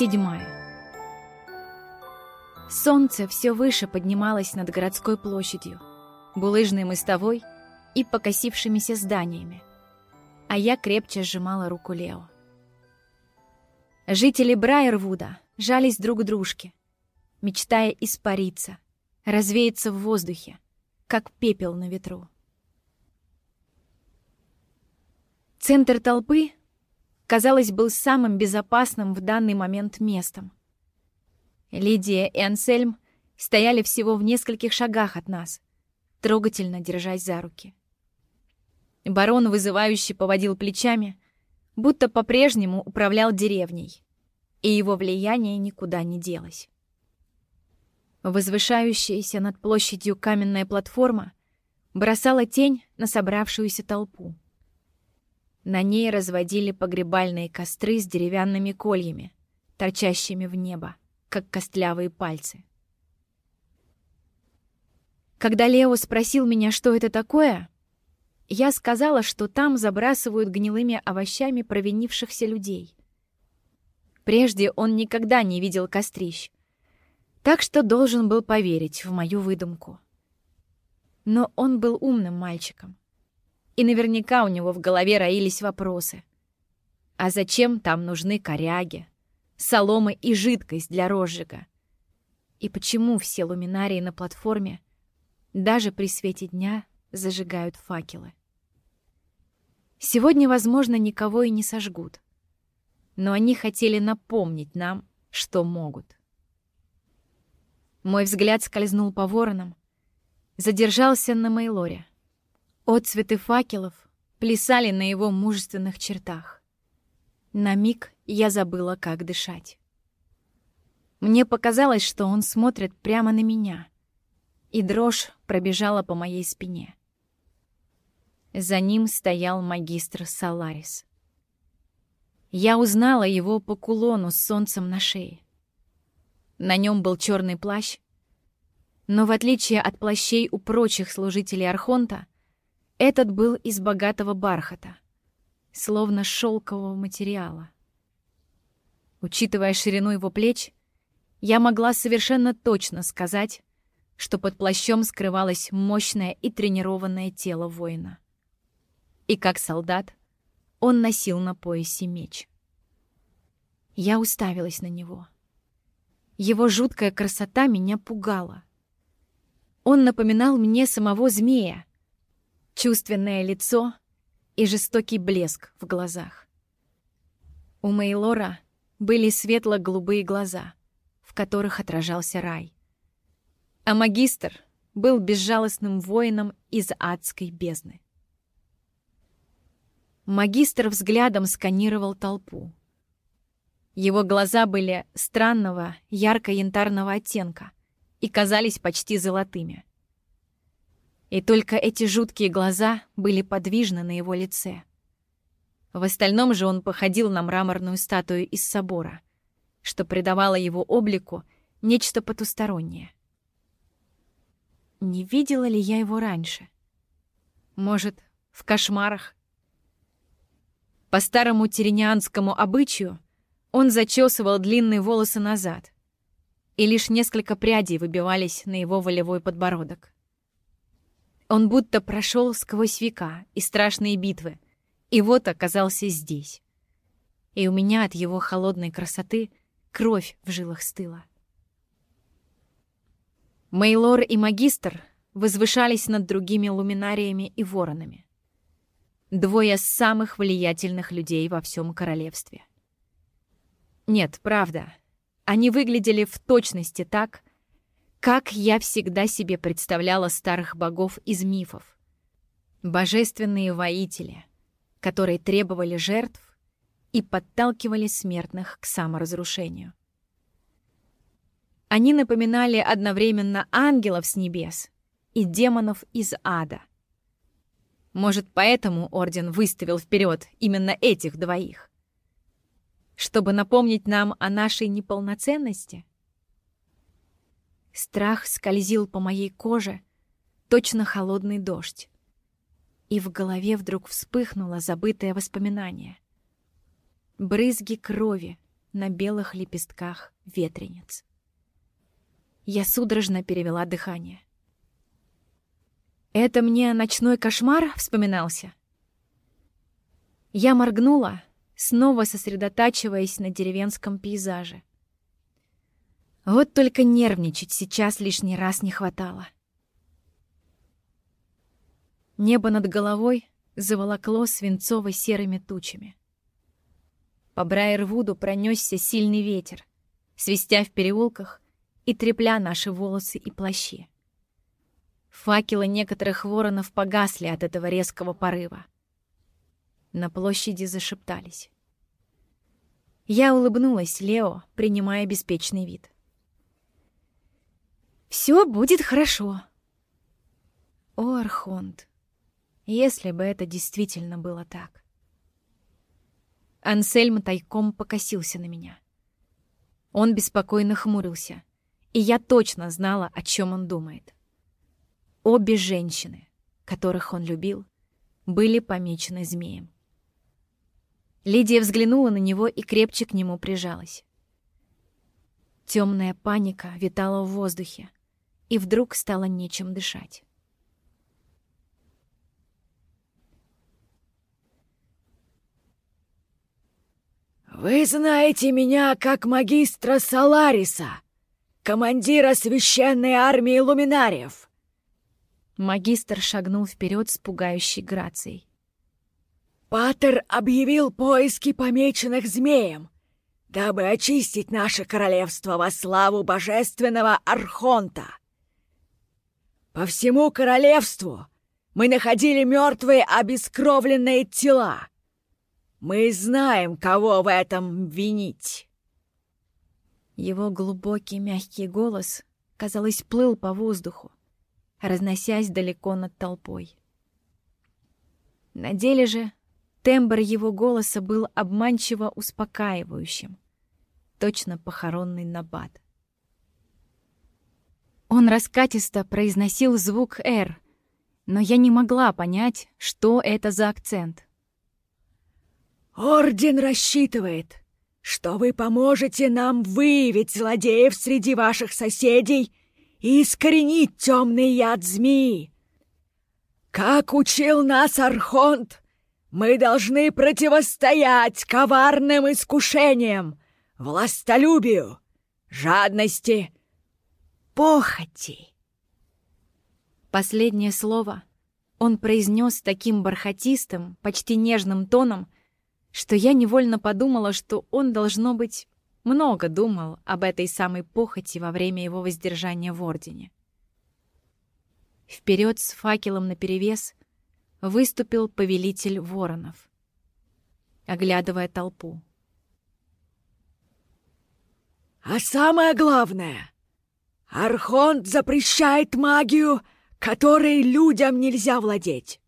Седьмая. Солнце все выше поднималось над городской площадью, булыжной мостовой и покосившимися зданиями, а я крепче сжимала руку Лео. Жители Брайервуда жались друг к дружке, мечтая испариться, развеяться в воздухе, как пепел на ветру. Центр толпы, казалось, был самым безопасным в данный момент местом. Лидия и Ансельм стояли всего в нескольких шагах от нас, трогательно держась за руки. Барон вызывающе поводил плечами, будто по-прежнему управлял деревней, и его влияние никуда не делось. Возвышающаяся над площадью каменная платформа бросала тень на собравшуюся толпу. На ней разводили погребальные костры с деревянными кольями, торчащими в небо, как костлявые пальцы. Когда Лео спросил меня, что это такое, я сказала, что там забрасывают гнилыми овощами провинившихся людей. Прежде он никогда не видел кострищ, так что должен был поверить в мою выдумку. Но он был умным мальчиком, и наверняка у него в голове роились вопросы. А зачем там нужны коряги, солома и жидкость для розжига? И почему все луминарии на платформе даже при свете дня зажигают факелы? Сегодня, возможно, никого и не сожгут. Но они хотели напомнить нам, что могут. Мой взгляд скользнул по воронам, задержался на Мейлоре. Отцветы факелов плясали на его мужественных чертах. На миг я забыла, как дышать. Мне показалось, что он смотрит прямо на меня, и дрожь пробежала по моей спине. За ним стоял магистр Саларис. Я узнала его по кулону с солнцем на шее. На нем был черный плащ, но в отличие от плащей у прочих служителей Архонта, этот был из богатого бархата, словно шелкового материала. Учитывая ширину его плеч, я могла совершенно точно сказать, что под плащом скрывалось мощное и тренированное тело воина и как солдат он носил на поясе меч. Я уставилась на него. Его жуткая красота меня пугала. Он напоминал мне самого змея, чувственное лицо и жестокий блеск в глазах. У Мейлора были светло-голубые глаза, в которых отражался рай. А магистр был безжалостным воином из адской бездны. Магистр взглядом сканировал толпу. Его глаза были странного, ярко-янтарного оттенка и казались почти золотыми. И только эти жуткие глаза были подвижны на его лице. В остальном же он походил на мраморную статую из собора, что придавало его облику нечто потустороннее. Не видела ли я его раньше? Может, в кошмарах по старому теренианскому обычаю он зачесывал длинные волосы назад, и лишь несколько прядей выбивались на его волевой подбородок. Он будто прошел сквозь века и страшные битвы, и вот оказался здесь. И у меня от его холодной красоты кровь в жилах стыла. Мейлор и Магистр возвышались над другими луминариями и воронами двое самых влиятельных людей во всем королевстве. Нет, правда, они выглядели в точности так, как я всегда себе представляла старых богов из мифов. Божественные воители, которые требовали жертв и подталкивали смертных к саморазрушению. Они напоминали одновременно ангелов с небес и демонов из ада. Может, поэтому Орден выставил вперед именно этих двоих? Чтобы напомнить нам о нашей неполноценности? Страх скользил по моей коже, точно холодный дождь. И в голове вдруг вспыхнуло забытое воспоминание. Брызги крови, на белых лепестках ветрениц. Я судорожно перевела дыхание. «Это мне ночной кошмар вспоминался?» Я моргнула, снова сосредотачиваясь на деревенском пейзаже. Вот только нервничать сейчас лишний раз не хватало. Небо над головой заволокло свинцово-серыми тучами. По Брайервуду пронесся сильный ветер, свистя в переулках и трепля наши волосы и плащи. Факелы некоторых воронов погасли от этого резкого порыва. На площади зашептались. Я улыбнулась Лео, принимая беспечный вид. «Все будет хорошо». О, Архонт, если бы это действительно было так. Ансельм тайком покосился на меня. Он беспокойно хмурился, и я точно знала, о чем он думает. Обе женщины, которых он любил, были помечены змеем. Лидия взглянула на него и крепче к нему прижалась. Темная паника витала в воздухе, и вдруг стало нечем дышать. «Вы знаете меня как магистра Салариса, командира священной армии луминариев!» Магистр шагнул вперед с пугающей грацией. Патер объявил поиски помеченных змеем, дабы очистить наше королевство во славу божественного Архонта. По всему королевству мы находили мертвые обескровленные тела. Мы знаем, кого в этом винить. Его глубокий мягкий голос, казалось, плыл по воздуху, разносясь далеко над толпой. На деле же Тембр его голоса был обманчиво успокаивающим, точно похоронный набат. Он раскатисто произносил звук «Р», но я не могла понять, что это за акцент. «Орден рассчитывает, что вы поможете нам выявить злодеев среди ваших соседей и искоренить темный яд змеи. Как учил нас Архонт, мы должны противостоять коварным искушениям, властолюбию, жадности, похоти. Последнее слово он произнес таким бархатистым, почти нежным тоном, что я невольно подумала, что он, должно быть, много думал об этой самой похоти во время его воздержания в Ордене. Вперед с факелом наперевес выступил повелитель воронов, оглядывая толпу. «А самое главное, Архонт запрещает магию, которой людям нельзя владеть.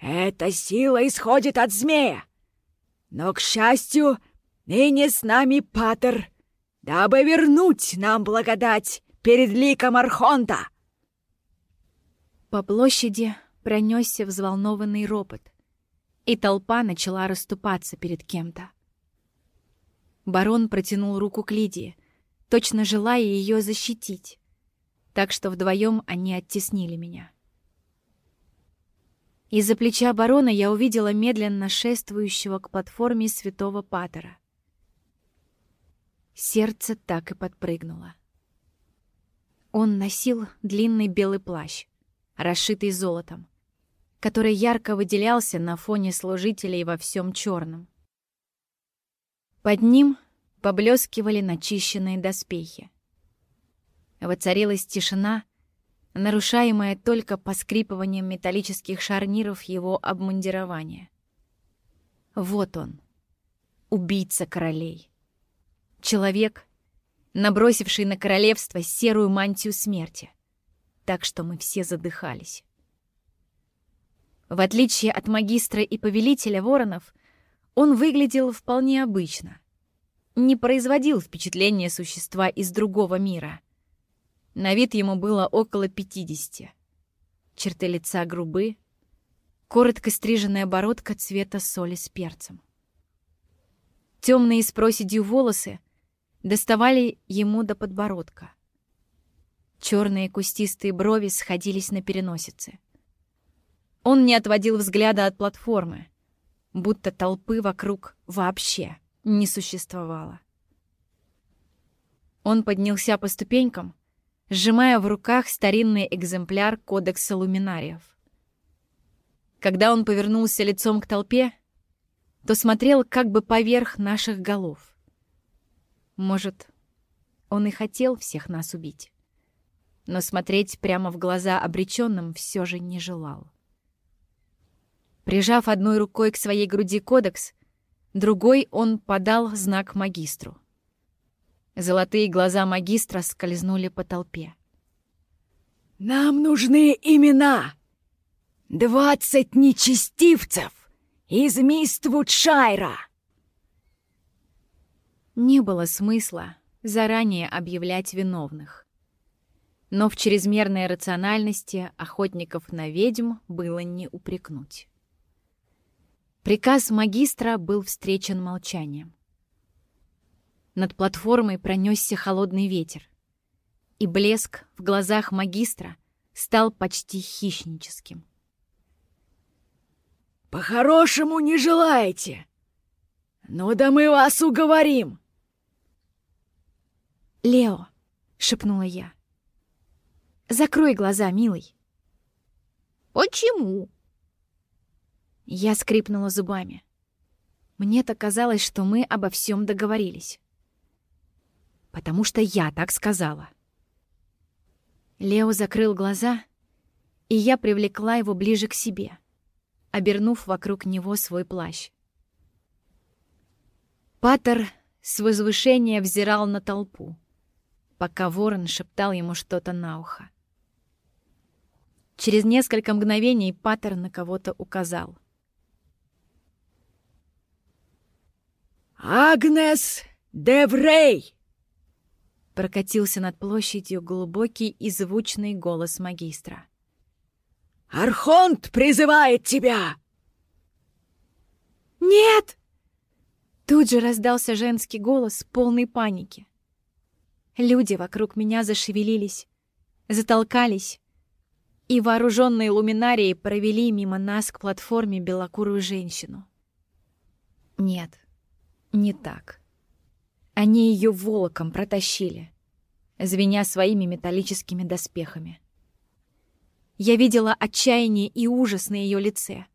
Эта сила исходит от змея, но, к счастью, ныне с нами Патер, дабы вернуть нам благодать перед ликом Архонта». По площади пронесся взволнованный ропот, и толпа начала расступаться перед кем-то. Барон протянул руку к Лидии, точно желая ее защитить, так что вдвоем они оттеснили меня. Из-за плеча барона я увидела медленно шествующего к платформе святого Патера. Сердце так и подпрыгнуло. Он носил длинный белый плащ, расшитый золотом, который ярко выделялся на фоне служителей во всем черном. Под ним поблескивали начищенные доспехи. Воцарилась тишина, нарушаемая только поскрипыванием металлических шарниров его обмундирования. Вот он, убийца королей. Человек, набросивший на королевство серую мантию смерти, так что мы все задыхались. В отличие от магистра и повелителя воронов, он выглядел вполне обычно. Не производил впечатления существа из другого мира. На вид ему было около пятидесяти. Черты лица грубы, коротко стриженная бородка цвета соли с перцем. Темные с проседью волосы доставали ему до подбородка. Черные кустистые брови сходились на переносице. Он не отводил взгляда от платформы, будто толпы вокруг вообще не существовало. Он поднялся по ступенькам, сжимая в руках старинный экземпляр Кодекса Луминариев. Когда он повернулся лицом к толпе, то смотрел как бы поверх наших голов. Может, он и хотел всех нас убить, но смотреть прямо в глаза обреченным все же не желал. Прижав одной рукой к своей груди кодекс, другой он подал знак магистру. Золотые глаза магистра скользнули по толпе. «Нам нужны имена! Двадцать нечестивцев из Миствудшайра!» Не было смысла заранее объявлять виновных. Но в чрезмерной рациональности охотников на ведьм было не упрекнуть. Приказ магистра был встречен молчанием. Над платформой пронесся холодный ветер, и блеск в глазах магистра стал почти хищническим. «По-хорошему не желаете? Ну да мы вас уговорим!» «Лео!» — шепнула я. «Закрой глаза, милый!» «Почему?» Я скрипнула зубами. Мне-то казалось, что мы обо всем договорились потому что я так сказала. Лео закрыл глаза, и я привлекла его ближе к себе, обернув вокруг него свой плащ. Паттер с возвышения взирал на толпу, пока ворон шептал ему что-то на ухо. Через несколько мгновений Паттер на кого-то указал. «Агнес Деврей!» Прокатился над площадью глубокий и звучный голос магистра. «Архонт призывает тебя!» «Нет!» Тут же раздался женский голос полной паники. Люди вокруг меня зашевелились, затолкались, и вооруженные луминарии провели мимо нас к платформе белокурую женщину. Нет, не так. Они ее волоком протащили, звеня своими металлическими доспехами. Я видела отчаяние и ужас на ее лице.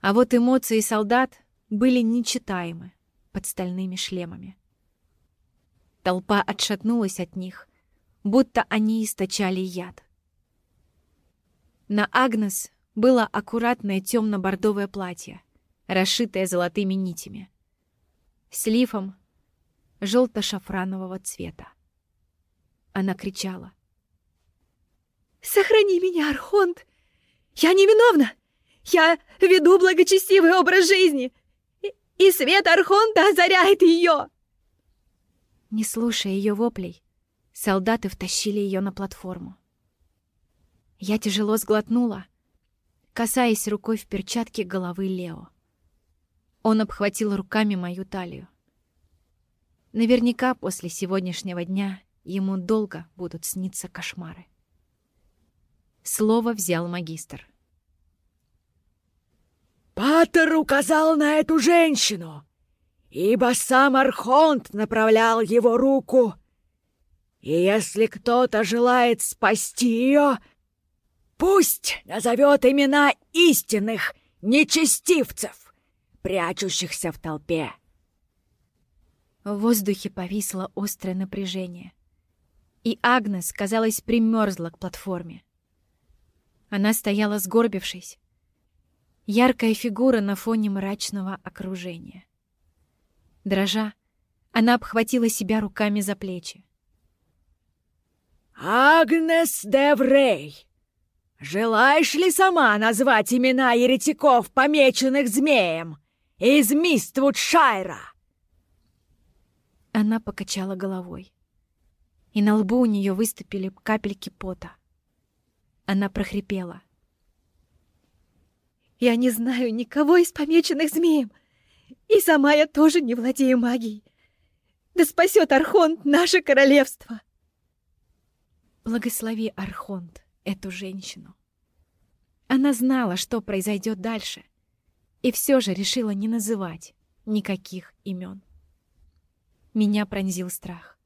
А вот эмоции солдат были нечитаемы под стальными шлемами. Толпа отшатнулась от них, будто они источали яд. На Агнес было аккуратное темно-бордовое платье, расшитое золотыми нитями. С лифом желто-шафранового цвета. Она кричала. «Сохрани меня, Архонт! Я невиновна! Я веду благочестивый образ жизни, и, свет Архонта озаряет ее!» Не слушая ее воплей, солдаты втащили ее на платформу. Я тяжело сглотнула, касаясь рукой в перчатке головы Лео. Он обхватил руками мою талию. Наверняка после сегодняшнего дня ему долго будут сниться кошмары. Слово взял магистр. «Паттер указал на эту женщину, ибо сам Архонт направлял его руку. И если кто-то желает спасти ее, пусть назовет имена истинных нечестивцев, прячущихся в толпе». В воздухе повисло острое напряжение. И Агнес, казалось, примерзла к платформе. Она стояла сгорбившись. Яркая фигура на фоне мрачного окружения. Дрожа, она обхватила себя руками за плечи. «Агнес Деврей, желаешь ли сама назвать имена еретиков, помеченных змеем, из Миствудшайра?» Она покачала головой. И на лбу у нее выступили капельки пота. Она прохрипела. «Я не знаю никого из помеченных змеем. И сама я тоже не владею магией. Да спасет Архонт наше королевство. Благослови, Архонт, эту женщину. Она знала, что произойдет дальше, и все же решила не называть никаких имен. Меня пронзил страх.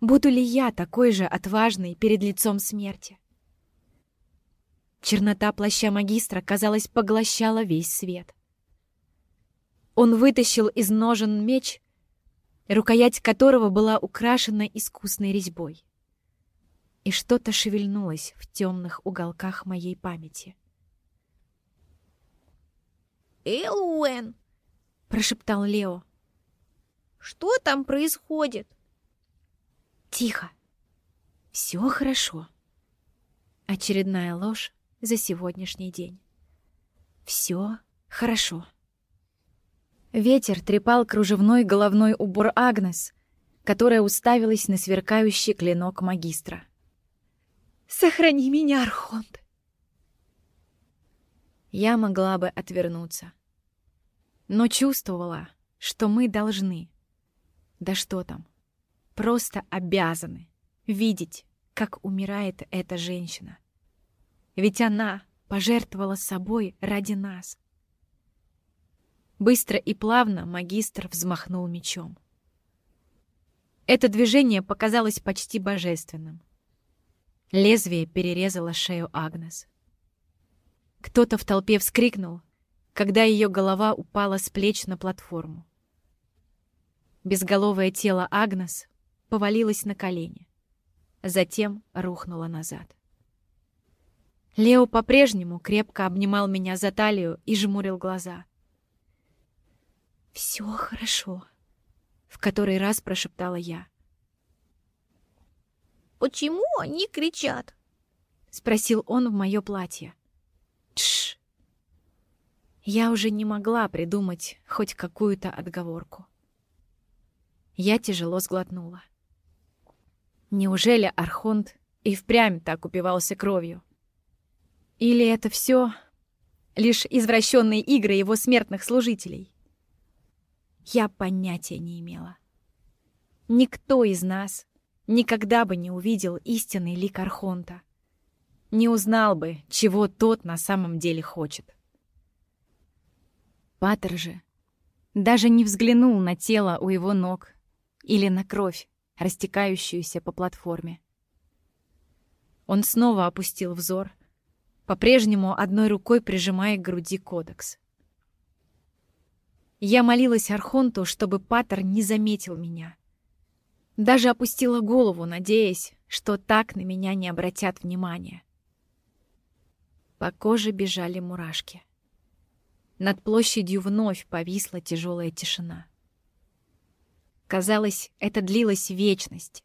Буду ли я такой же отважный перед лицом смерти? Чернота плаща магистра, казалось, поглощала весь свет. Он вытащил из ножен меч, рукоять которого была украшена искусной резьбой и что-то шевельнулось в темных уголках моей памяти. «Элуэн!» — прошептал Лео. «Что там происходит?» «Тихо! Все хорошо!» Очередная ложь за сегодняшний день. Все хорошо. Ветер трепал кружевной головной убор Агнес, которая уставилась на сверкающий клинок магистра. Сохрани меня, Архонт. Я могла бы отвернуться. Но чувствовала, что мы должны. Да что там. Просто обязаны видеть, как умирает эта женщина. Ведь она пожертвовала собой ради нас. Быстро и плавно магистр взмахнул мечом. Это движение показалось почти божественным. Лезвие перерезало шею Агнес. Кто-то в толпе вскрикнул, когда ее голова упала с плеч на платформу. Безголовое тело Агнес повалилось на колени, затем рухнуло назад. Лео по-прежнему крепко обнимал меня за талию и жмурил глаза. «Все хорошо», — в который раз прошептала я. Почему они кричат?» — спросил он в мое платье. Я уже не могла придумать хоть какую-то отговорку. Я тяжело сглотнула. Неужели Архонт и впрямь так упивался кровью? Или это все лишь извращенные игры его смертных служителей? Я понятия не имела. Никто из нас никогда бы не увидел истинный лик Архонта. Не узнал бы, чего тот на самом деле хочет. Паттер же даже не взглянул на тело у его ног или на кровь, растекающуюся по платформе. Он снова опустил взор, по-прежнему одной рукой прижимая к груди кодекс. Я молилась Архонту, чтобы Паттер не заметил меня — даже опустила голову, надеясь, что так на меня не обратят внимания. По коже бежали мурашки. Над площадью вновь повисла тяжелая тишина. Казалось, это длилась вечность,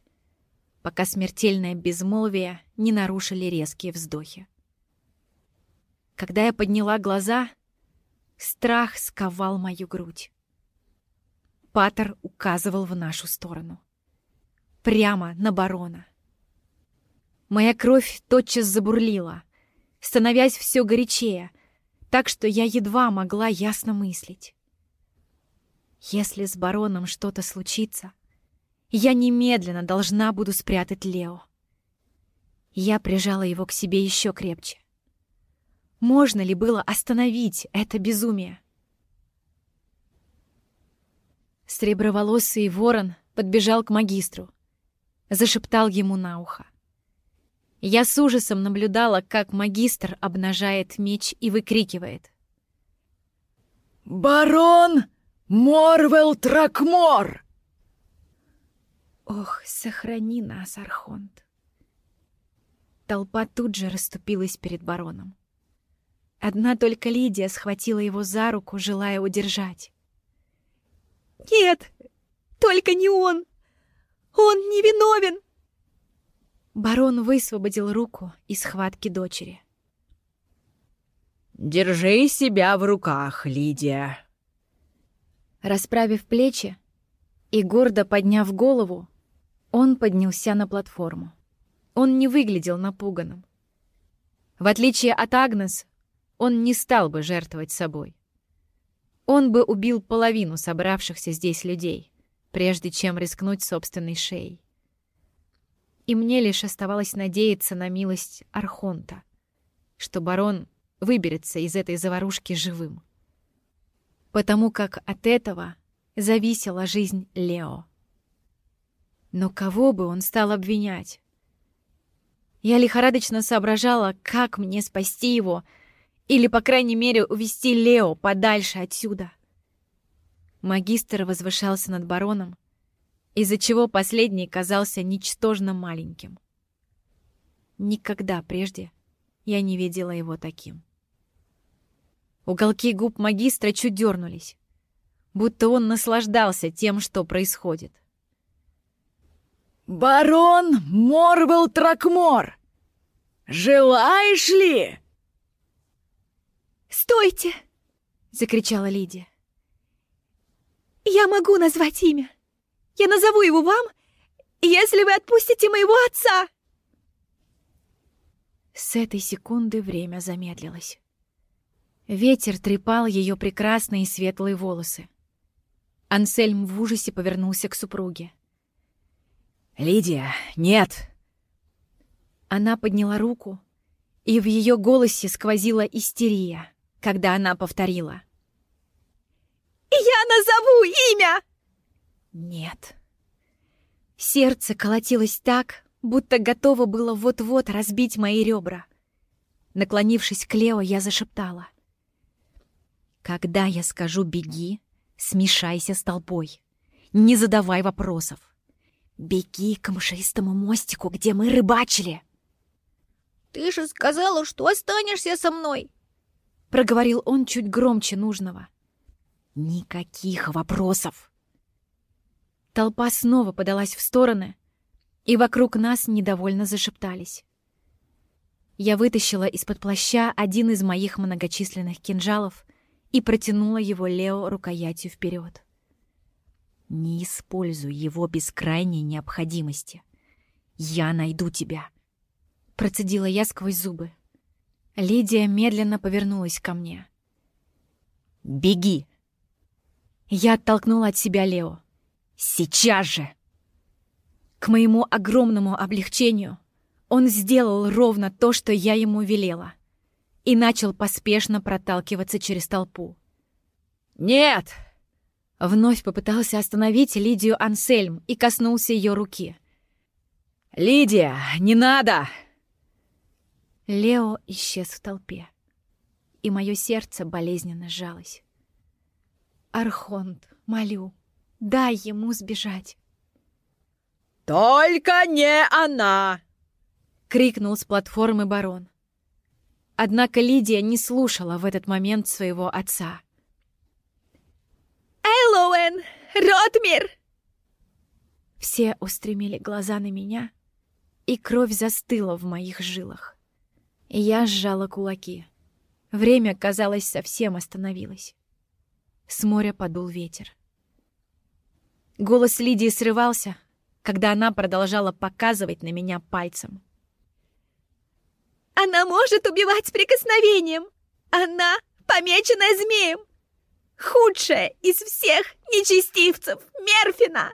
пока смертельное безмолвие не нарушили резкие вздохи. Когда я подняла глаза, страх сковал мою грудь. Паттер указывал в нашу сторону прямо на барона. Моя кровь тотчас забурлила, становясь все горячее, так что я едва могла ясно мыслить. Если с бароном что-то случится, я немедленно должна буду спрятать Лео. Я прижала его к себе еще крепче. Можно ли было остановить это безумие? Среброволосый ворон подбежал к магистру зашептал ему на ухо. Я с ужасом наблюдала, как магистр обнажает меч и выкрикивает. «Барон Морвел Тракмор!» Ох, сохрани нас, Архонт. Толпа тут же расступилась перед бароном. Одна только Лидия схватила его за руку, желая удержать. «Нет, только не он!» Он невиновен!» Барон высвободил руку из схватки дочери. «Держи себя в руках, Лидия!» Расправив плечи и гордо подняв голову, он поднялся на платформу. Он не выглядел напуганным. В отличие от Агнес, он не стал бы жертвовать собой. он бы убил половину собравшихся здесь людей, прежде чем рискнуть собственной шеей. И мне лишь оставалось надеяться на милость Архонта, что барон выберется из этой заварушки живым. Потому как от этого зависела жизнь Лео. Но кого бы он стал обвинять? Я лихорадочно соображала, как мне спасти его, или, по крайней мере, увести Лео подальше отсюда. Магистр возвышался над бароном, из-за чего последний казался ничтожно маленьким. Никогда прежде я не видела его таким. Уголки губ магистра чуть дернулись, будто он наслаждался тем, что происходит. «Барон Морвел Тракмор! Желаешь ли?» «Стойте!» — закричала Лидия. «Я могу назвать имя. Я назову его вам, если вы отпустите моего отца!» С этой секунды время замедлилось. Ветер трепал ее прекрасные светлые волосы. Ансельм в ужасе повернулся к супруге. «Лидия, нет!» Она подняла руку, и в ее голосе сквозила истерия, когда она повторила. «Я назову имя!» «Нет». Сердце колотилось так, будто готово было вот-вот разбить мои ребра. Наклонившись к Лео, я зашептала. «Когда я скажу «беги», смешайся с толпой. Не задавай вопросов. «Беги к мшистому мостику, где мы рыбачили!» «Ты же сказала, что останешься со мной!» Проговорил он чуть громче нужного. «Никаких вопросов!» Толпа снова подалась в стороны, и вокруг нас недовольно зашептались. Я вытащила из-под плаща один из моих многочисленных кинжалов и протянула его Лео рукоятью вперед. Не используй его без крайней необходимости. Я найду тебя. Процедила я сквозь зубы. Лидия медленно повернулась ко мне. «Беги!» Я оттолкнула от себя Лео. «Сейчас же!» К моему огромному облегчению он сделал ровно то, что я ему велела, и начал поспешно проталкиваться через толпу. «Нет!» Вновь попытался остановить Лидию Ансельм и коснулся ее руки. «Лидия, не надо!» Лео исчез в толпе, и мое сердце болезненно сжалось. «Архонт, молю, дай ему сбежать!» «Только не она!» — крикнул с платформы барон. Однако Лидия не слушала в этот момент своего отца — Эллоуэн! Ротмир!» Все устремили глаза на меня, и кровь застыла в моих жилах. Я сжала кулаки. Время, казалось, совсем остановилось. С моря подул ветер. Голос Лидии срывался, когда она продолжала показывать на меня пальцем. «Она может убивать прикосновением! Она помеченная змеем! худшая из всех нечестивцев Мерфина!»